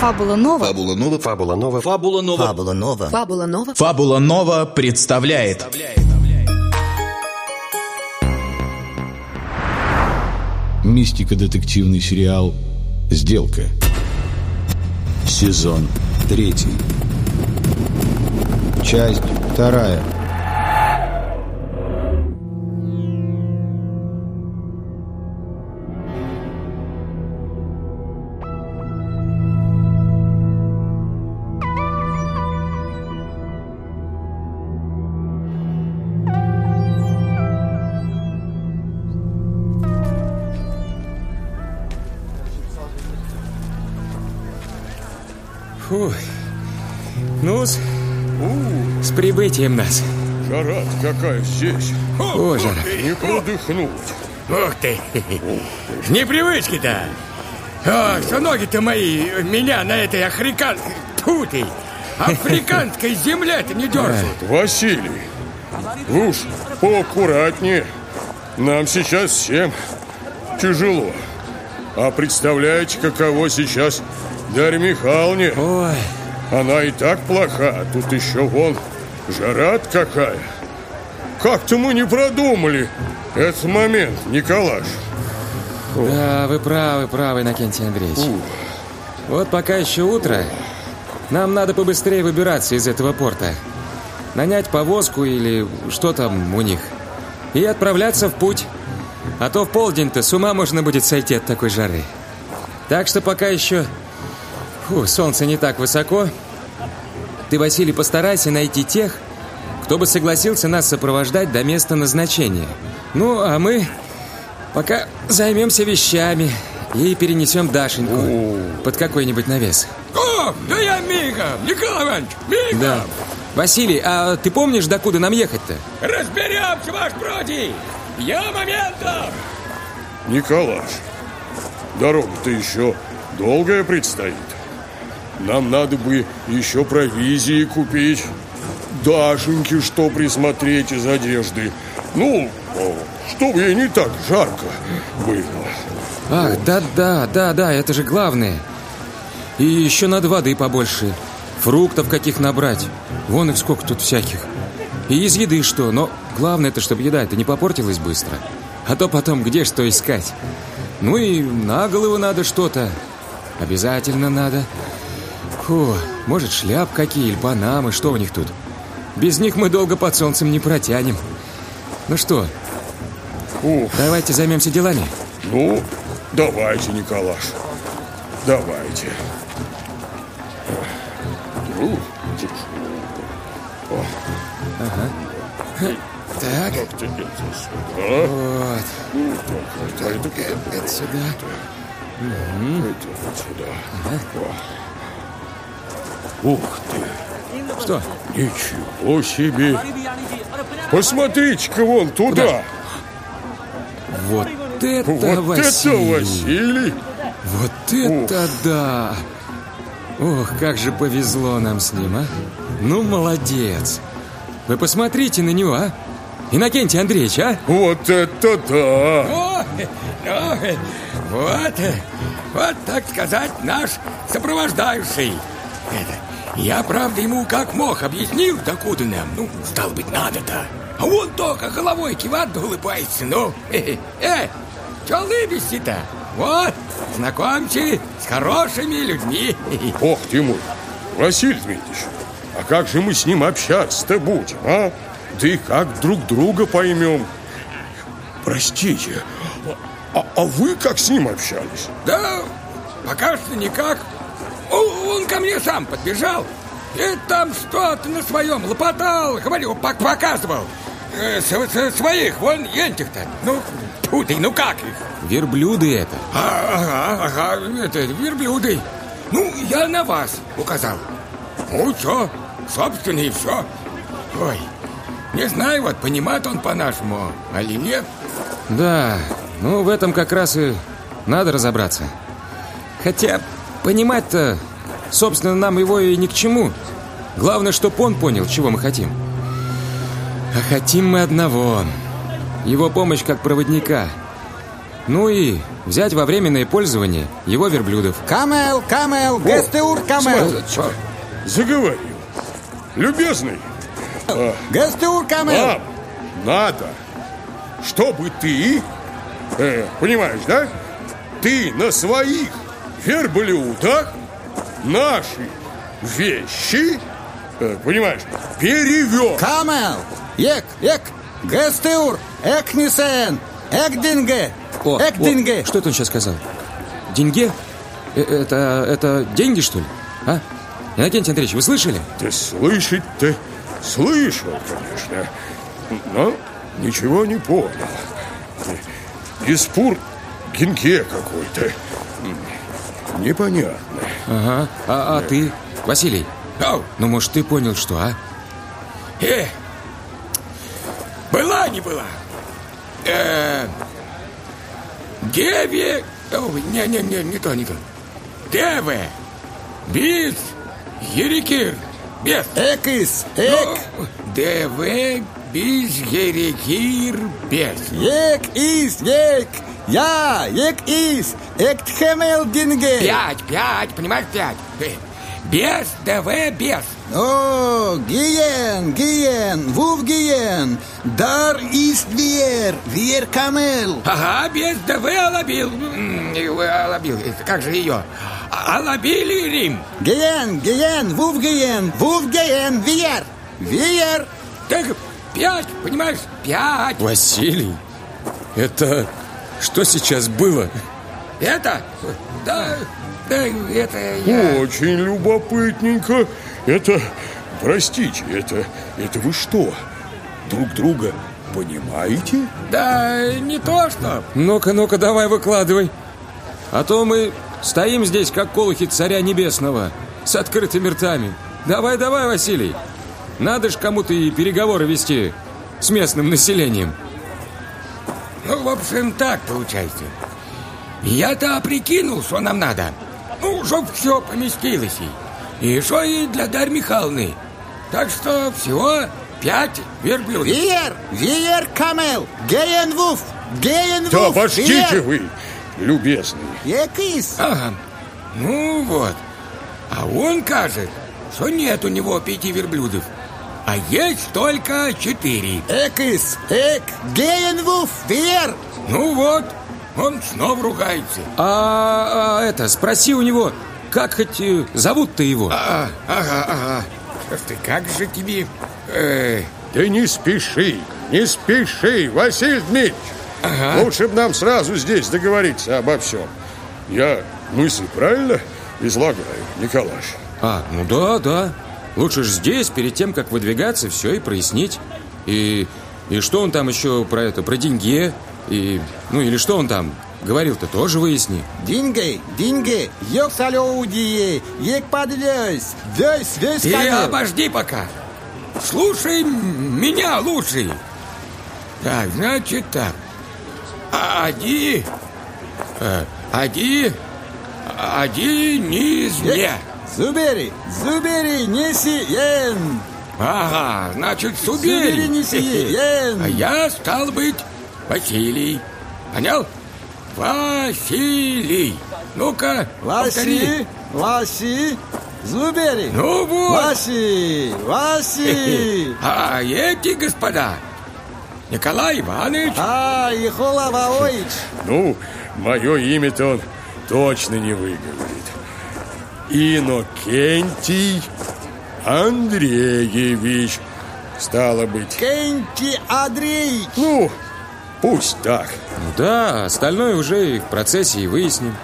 Фабула Нова. Фабула Нова. Фабула Нова. Фабула Нова. Фабула Нова. Фабула Нова. Фабула Нова представляет Мистико-детективный сериал «Сделка». Сезон третий. Часть вторая. Прибытием нас. Жара какая здесь. О, жара. Не продыхнуть. Ух ты! Непривычки-то! Ах, что ноги-то мои меня на этой африканской... Тьфу ты! Африканской земле-то не держат! Василий, вы уж поаккуратнее. Нам сейчас всем тяжело. А представляете, каково сейчас Дарья Михайловне? Ой, Она и так плоха, а тут еще вон жара какая. Как-то мы не продумали этот момент, Николаш. да, вы правы, правы, Иннокентий Андреевич. Вот пока еще утро, нам надо побыстрее выбираться из этого порта. Нанять повозку или что там у них. И отправляться в путь. А то в полдень-то с ума можно будет сойти от такой жары. Так что пока еще... Фу, солнце не так высоко. Ты, Василий, постарайся найти тех, кто бы согласился нас сопровождать до места назначения. Ну, а мы пока займемся вещами и перенесем Дашеньку под какой-нибудь навес. О, да я мигом! Николай Иванович, мигом! Да. Василий, а ты помнишь, докуда нам ехать-то? Разберемся, ваш проти! Я моментом! Николаш, дорога-то еще долгая предстоит. Нам надо бы еще провизии купить. Дашеньке что присмотреть из одежды. Ну, чтобы ей не так жарко было. Ах, да-да, да-да, это же главное. И еще надо воды побольше. Фруктов каких набрать. Вон их сколько тут всяких. И из еды что, но главное это, чтобы еда это не попортилась быстро. А то потом где что искать. Ну и на голову надо что-то. Обязательно надо. Фу, может шляп какие или панамы, что у них тут? Без них мы долго под солнцем не протянем. Ну что, Ух, давайте займемся делами. ну, давайте, Николаш. Давайте. Ну. Так, вот. Это, это, Это сюда. это вот сюда. О. Ух ты, Что? ничего себе. Посмотрите-ка вон туда. Вот это Вот Василий. это Василий. Вот это да! Ох, как же повезло нам с ним, а! Ну, молодец! Вы посмотрите на него, а! Иннокентий Андреевич, а? Вот это да. О, ну, вот, вот, так сказать, наш сопровождающий. Это, я, правда, ему как мог объяснил, докуда нам, ну, стало быть, надо-то. А он только головой кивает да улыбается, ну. Э, э, что улыбишься-то? Вот, знакомься с хорошими людьми. Ох ты мой, Василий Дмитриевич, а как же мы с ним общаться-то будем, а? Да и как друг друга поймем? Простите, а, а вы как с ним общались? Да, пока что никак. Он, ко мне сам подбежал. И там что-то на своем лопотал, говорил, пок- показывал. Э, с- с- своих, вон ентих-то. Ну, тьфу ты, ну как их? Верблюды это. А, ага, ага, это верблюды. Ну, я на вас указал. Ну, что, собственно, и все. Ой, не знаю, вот понимает он по-нашему, али нет. Да, ну в этом как раз и надо разобраться. Хотя, понимать-то, собственно, нам его и ни к чему. Главное, чтоб он понял, чего мы хотим. А хотим мы одного. Его помощь как проводника. Ну и взять во временное пользование его верблюдов. Камел, камел, гестеур, камел. Заговорил. Любезный, Гестеур, камел. нам надо, чтобы ты, э, понимаешь, да? Ты на своих верблюдах наши вещи, э, понимаешь, перевез. Камел. Ек, ек. Гестеур, экнисен. Экдинге. О, Экдинге. о, что это он сейчас сказал? Деньги? Э, Это, это деньги, что ли? А? Иннокентий Андреевич, вы слышали? Ты слышать-то слышал, конечно, но ничего не понял. Диспур генке какой-то. Непонятно. Ага. А, а ты, Василий? Ау, Ну, может, ты понял, что, а? э, была не была. Э, деве... Ой, Не-не-не, не то, не то. Деве. Без. Ерикир. Без. Экис, эк. Ну, Деве. Без. Ерикир. Без. Ек, ис, ек. Я, ек, ис. Эктхемел, динге. Пять, пять, понимаешь, пять. Э, Без. Деве. Без. О, гиен, гиен, вув гиен. Дар ис вер, вер камел. Ага, без ДВ Алабил. Э, Алабил, это как же ее? А- Алабили Рим. Гиен, гиен, вув гиен, вув гиен, вер. Вер. Так, пять, понимаешь? Пять. Василий, это что сейчас было? Это? Да, да, это я... Очень любопытненько. Это, простите, это, это вы что, друг друга понимаете? Да, не то что. Ну-ка, ну-ка, давай выкладывай. А то мы стоим здесь, как колохи царя небесного, с открытыми ртами. Давай, давай, Василий. Надо ж кому-то и переговоры вести с местным населением. Ну, в общем, так получается. Я-то прикинул, что нам надо. Ну, чтоб все поместилось. И, и что и для Дарьи Михайловны. Так что всего пять верблюдов. Вер, вер камел. Гиен, вув. Да вер. вы, любезный. Екис. Ага. Ну вот. А он кажет, что нет у него пяти верблюдов, а есть только четыре. Экис, эк, гиен, вув, вер. Ну вот, он снова ругается. А, а, это, спроси у него, как хоть э, зовут-то его? А, ага, ага. Ты, как же тебе... э, Да не спеши, не спеши, Василий Дмитриевич. Ага. Лучше бы нам сразу здесь договориться обо всем. Я мысль правильно излагаю, Николаш? А, ну да, да. Лучше ж здесь, перед тем, как выдвигаться, все и прояснить. И, и что он там еще про это, про деньги? И, ну или что он там говорил-то, тоже выясни. Динге, динге, ёк салюдие, ек подлёсь, весь, весь ты камел. обожди пока. Слушай меня лучше. Так, значит так. А- э, Оди... Оди низ мне. Зубери, зубери, неси, ен. Ага, значит, Зубери, Субери. неси, ен. А я, стал быть, Василий. Понял? Василий. Ну-ка. Васи, Васи, зубери. Ну вот. Васи, Васи. А эти господа, Николай Иванович, А, Ихола Ваоич. Ну, мое имя-то он точно не выговорит. Иннокентий Андреевич, стало быть. Кенти Андрей. Ну, пусть так. Ну да, остальное уже и в процессе и выясним.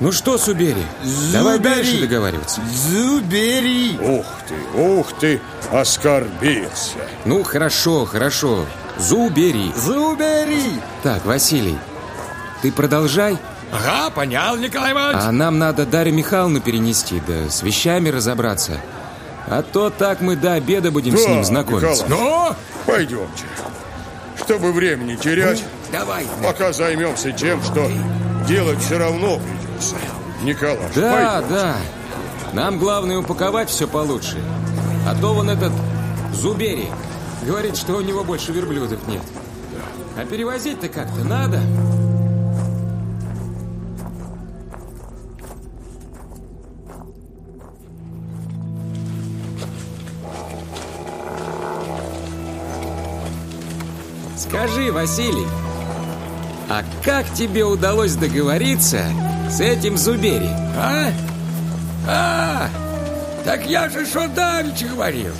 Ну что, Субери, давай Зубери. дальше договариваться. Зубери. Ух ты, ух ты, оскорбился. Ну, хорошо, хорошо. Зубери. Зубери. Так, Василий, ты продолжай, ага, понял, Николай Иванович. а нам надо Дарью Михайловну перенести, да с вещами разобраться. А то так мы до обеда будем с Да, ним знакомиться. Николай. Ну, Пойдемте. Чтобы времени терять, давай. пока займемся тем, что делать все равно придется. Николай, Да, пойдемте. да. Нам главное упаковать все получше. А то вон этот Зубери говорит, что у него больше верблюдов нет. А перевозить-то как-то надо. Скажи, Василий, а как тебе удалось договориться с этим Зубери? А? А, так я же что говорил.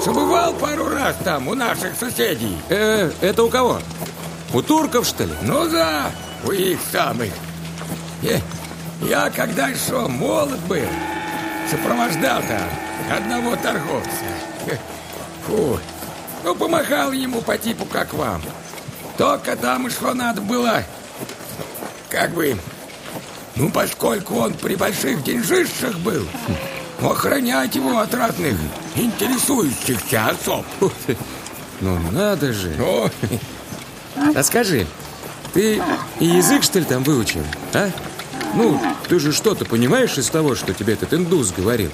Что бывал пару раз там у наших соседей. Э, это у кого? У турков, что ли? Ну да, у их самых. Я, я когда еще молод был, сопровождал там одного торговца. Фу, ну помахал ему по типу как вам. Только там и что надо было, как бы, ну поскольку он при больших деньжищах был, охранять его от разных интересующихся особ. Ну надо же. Ну, А скажи, ты и язык, что ли, там выучил, а? Ну, ты же что-то понимаешь из того, что тебе этот индус говорил?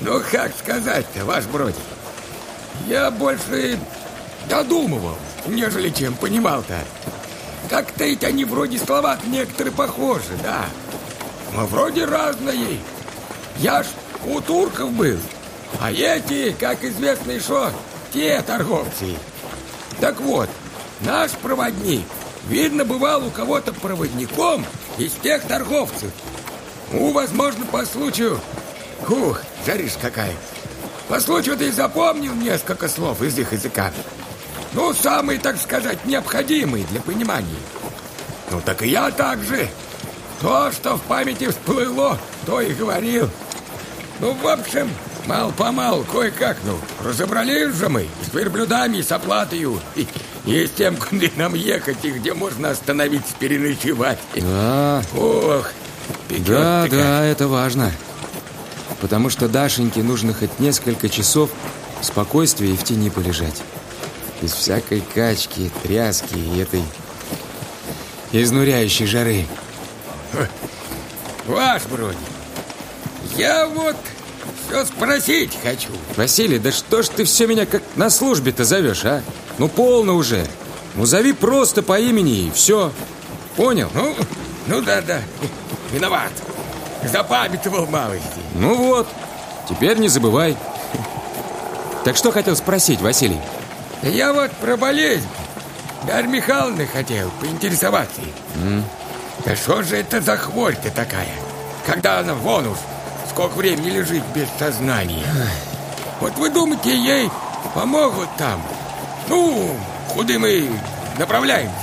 ну как сказать-то, ваш бродик? Я больше додумывал, нежели чем понимал-то. Так-то ведь они вроде слова некоторые похожи, да. Но вроде разные. Я ж у турков был. А эти, как известно, что те торговцы. Так вот, наш проводник, видно, бывал у кого-то проводником из тех торговцев. Ну, возможно, по случаю... Ух, жаришь какая. По случаю ты запомнил несколько слов из их языка. Ну, самые, так сказать, необходимые для понимания. Ну, так и я так же. То, что в памяти всплыло, то и говорил. Ну, в общем, мал-помал, кое-как, ну, разобрались же мы с верблюдами, и с оплатою, и, и с тем, куда нам ехать, и где можно остановиться, переночевать. Да, Ох, да, ты как. да, это важно. Потому что Дашеньке нужно хоть несколько часов в спокойствии и в тени полежать. Без всякой качки, тряски и этой изнуряющей жары. Ваш бродик, я вот все спросить хочу. Василий, да что ж ты все меня как на службе-то зовешь, а? Ну, полно уже. Ну, зови просто по имени и все. Понял? Ну, ну да-да, виноват. Запамятовал малости. Ну вот, теперь не забывай. Так что хотел спросить, Василий? Я вот про болезнь. Дарья Михайловна хотел поинтересоваться. Да что же это за хворь-то такая? Когда она вон уж сколько времени лежит без сознания. Вот вы думаете, ей помогут там? Ну, куда мы направляемся?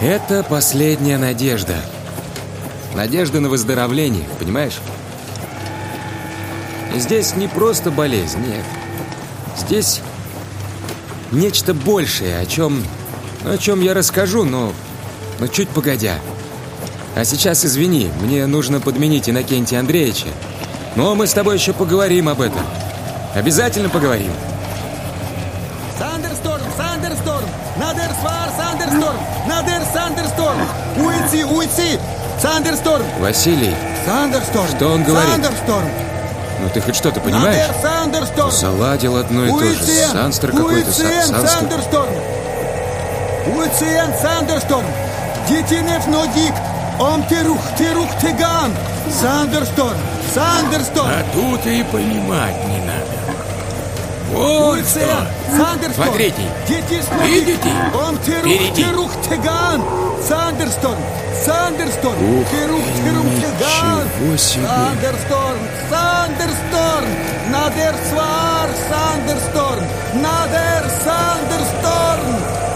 Это последняя надежда. Надежда на выздоровление, понимаешь? Здесь не просто болезнь, нет. Здесь нечто большее, о чем, о чем я расскажу, но, но чуть погодя. А сейчас, извини, мне нужно подменить Иннокентия Андреевича. Но мы с тобой еще поговорим об этом. Обязательно поговорим. Сандерсторм, Сандерсторм! Надер свар, Сандерсторм! Надер Сандерсторм! Уйти, уйти! Сандерсторм! Василий, Сандерсторм! Что он говорит? Сандерсторм! ну ты хоть что-то понимаешь? Сандерсторм! Заладил одно и то же. Санстер какой-то. Сандерсторм! Уйцен, Сандерсторм! Детинев нодик! Ом терух, терух теган! Сандерсторм! Сандерсторм! А тут и понимать не надо. Вот что. Смотрите. Видите? Впереди. терух теган! ничего себе. Сандерсторм! Сандерсторм! Надер свар! Сандерсторм! Надер Сандерсторм!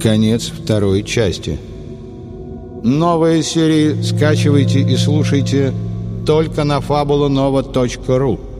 Конец второй части. Новые серии скачивайте и слушайте только на fabulanova.ru